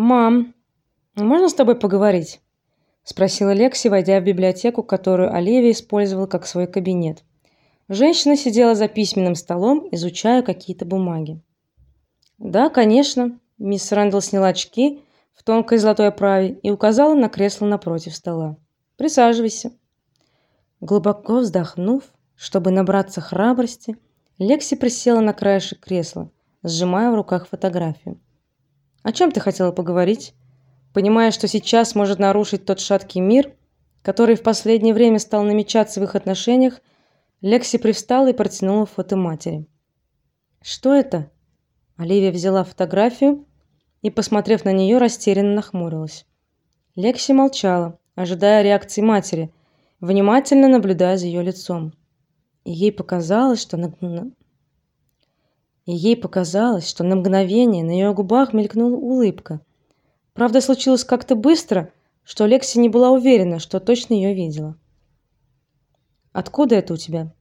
Мам, можно с тобой поговорить? спросила Лекси, войдя в библиотеку, которую Оливия использовала как свой кабинет. Женщина сидела за письменным столом, изучая какие-то бумаги. Да, конечно. Мисс Рэндалл сняла очки в тонкой золотой оправе и указала на кресло напротив стола. Присаживайся. Глубоко вздохнув, чтобы набраться храбрости, Лекси присела на краешек кресла, сжимая в руках фотографию. О чем ты хотела поговорить? Понимая, что сейчас может нарушить тот шаткий мир, который в последнее время стал намечаться в их отношениях, Лекси привстала и протянула фото матери. Что это? Оливия взяла фотографию и, посмотрев на нее, растерянно нахмурилась. Лекси молчала, ожидая реакции матери, внимательно наблюдая за ее лицом. Ей показалось, что на и ей показалось, что на мгновение на ее губах мелькнула улыбка. Правда, случилось как-то быстро, что Лекси не была уверена, что точно ее видела. Откуда это у тебя?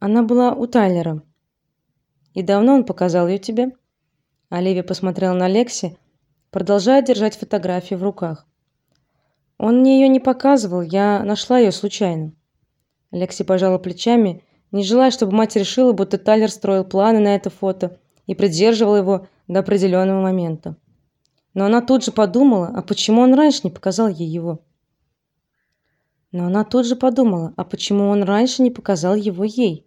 Она была у Тайлера. И давно он показал ее тебе? Оливия посмотрела на Лекси, продолжая держать фотографию в руках. Он мне ее не показывал, я нашла ее случайно. Лекси пожала плечами не желая, чтобы мать решила, будто Тайлер строил планы на это фото и придерживал его до определенного момента. Но она тут же подумала, а почему он раньше не показал ей его? Но она тут же подумала, а почему он раньше не показал его ей?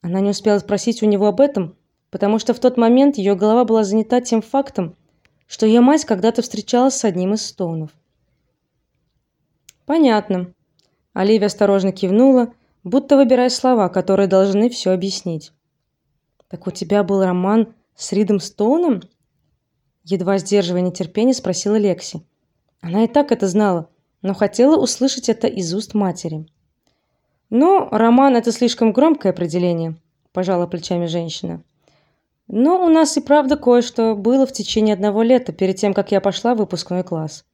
Она не успела спросить у него об этом, потому что в тот момент ее голова была занята тем фактом, что ее мать когда-то встречалась с одним из Стоунов. Понятно. Оливия осторожно кивнула, будто выбирая слова, которые должны все объяснить. Так у тебя был роман с Ридом Стоуном? едва сдерживая нетерпение, спросила Лекси. Она и так это знала, но хотела услышать это из уст матери. Но роман это слишком громкое определение, пожала плечами женщина. Но у нас и правда кое-что было в течение одного лета перед тем, как я пошла в выпускной класс.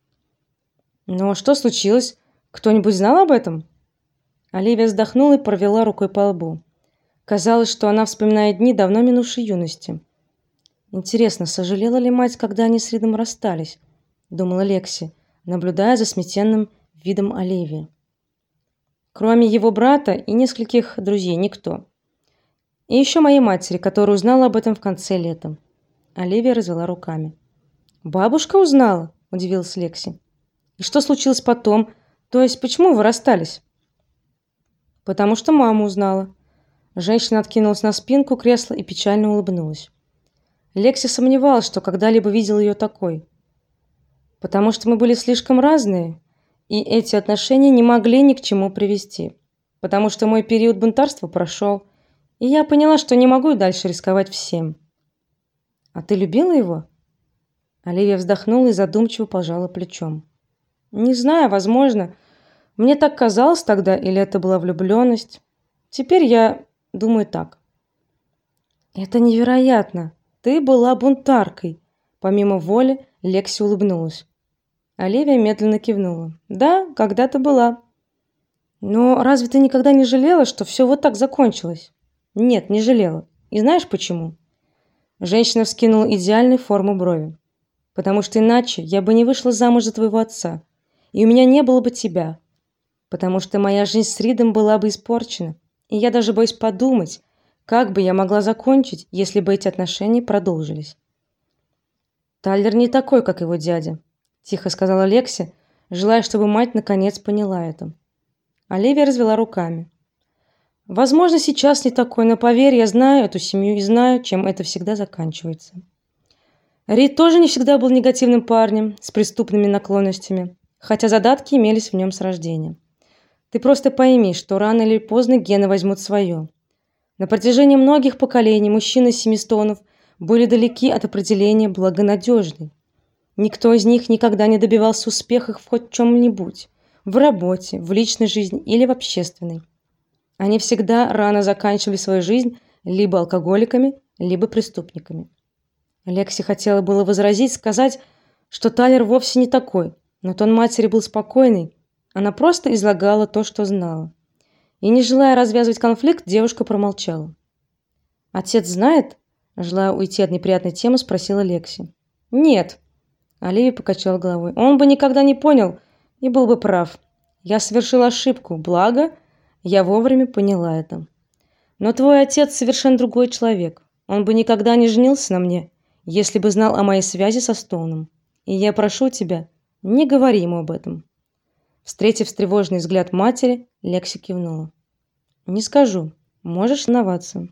Но что случилось? Кто-нибудь знал об этом? Оливия вздохнула и провела рукой по лбу. Казалось, что она вспоминает дни давно минувшей юности. Интересно, сожалела ли мать, когда они с Ридом расстались, думала Лекси, наблюдая за сметенным видом Оливии. Кроме его брата и нескольких друзей никто. И еще моей матери, которая узнала об этом в конце лета. Оливия развела руками. Бабушка узнала, удивилась Лекси. И что случилось потом? То есть почему вы расстались? Потому что мама узнала. Женщина откинулась на спинку кресла и печально улыбнулась. Лекси сомневалась, что когда-либо видела ее такой. Потому что мы были слишком разные, и эти отношения не могли ни к чему привести. Потому что мой период бунтарства прошел, и я поняла, что не могу дальше рисковать всем. А ты любила его? Оливия вздохнула и задумчиво пожала плечом. Не знаю, возможно, мне так казалось тогда, или это была влюбленность. Теперь я думаю так. Это невероятно. Ты была бунтаркой. Помимо воли, Лекси улыбнулась. Оливия медленно кивнула. Да, когда-то была. Но разве ты никогда не жалела, что все вот так закончилось? Нет, не жалела. И знаешь почему? Женщина вскинула идеальной формы брови. Потому что иначе я бы не вышла замуж за твоего отца, и у меня не было бы тебя потому что моя жизнь с Ридом была бы испорчена, и я даже боюсь подумать, как бы я могла закончить, если бы эти отношения продолжились. Тайлер не такой, как его дядя, тихо сказала Лекси, желая, чтобы мать наконец поняла это. Оливия развела руками. Возможно, сейчас не такой, но поверь, я знаю эту семью и знаю, чем это всегда заканчивается. Рид тоже не всегда был негативным парнем с преступными наклонностями, хотя задатки имелись в нем с рождения. Ты просто пойми, что рано или поздно гены возьмут свое. На протяжении многих поколений мужчины семистонов были далеки от определения благонадежный. Никто из них никогда не добивался успехов в хоть чем-нибудь, в работе, в личной жизни или в общественной. Они всегда рано заканчивали свою жизнь либо алкоголиками, либо преступниками. Лекси хотела было возразить, сказать, что Тайлер вовсе не такой, но тон матери был спокойный, она просто излагала то, что знала. И не желая развязывать конфликт, девушка промолчала. Отец знает? Желая уйти от неприятной темы, спросила Лекси. Нет. Оливия покачал головой. Он бы никогда не понял и был бы прав. Я совершил ошибку, благо я вовремя поняла это. Но твой отец совершенно другой человек. Он бы никогда не женился на мне, если бы знал о моей связи со Стоуном. И я прошу тебя, не говори ему об этом. Встретив встревоженный взгляд матери, Лекси кивнула. Не скажу. Можешь волноваться.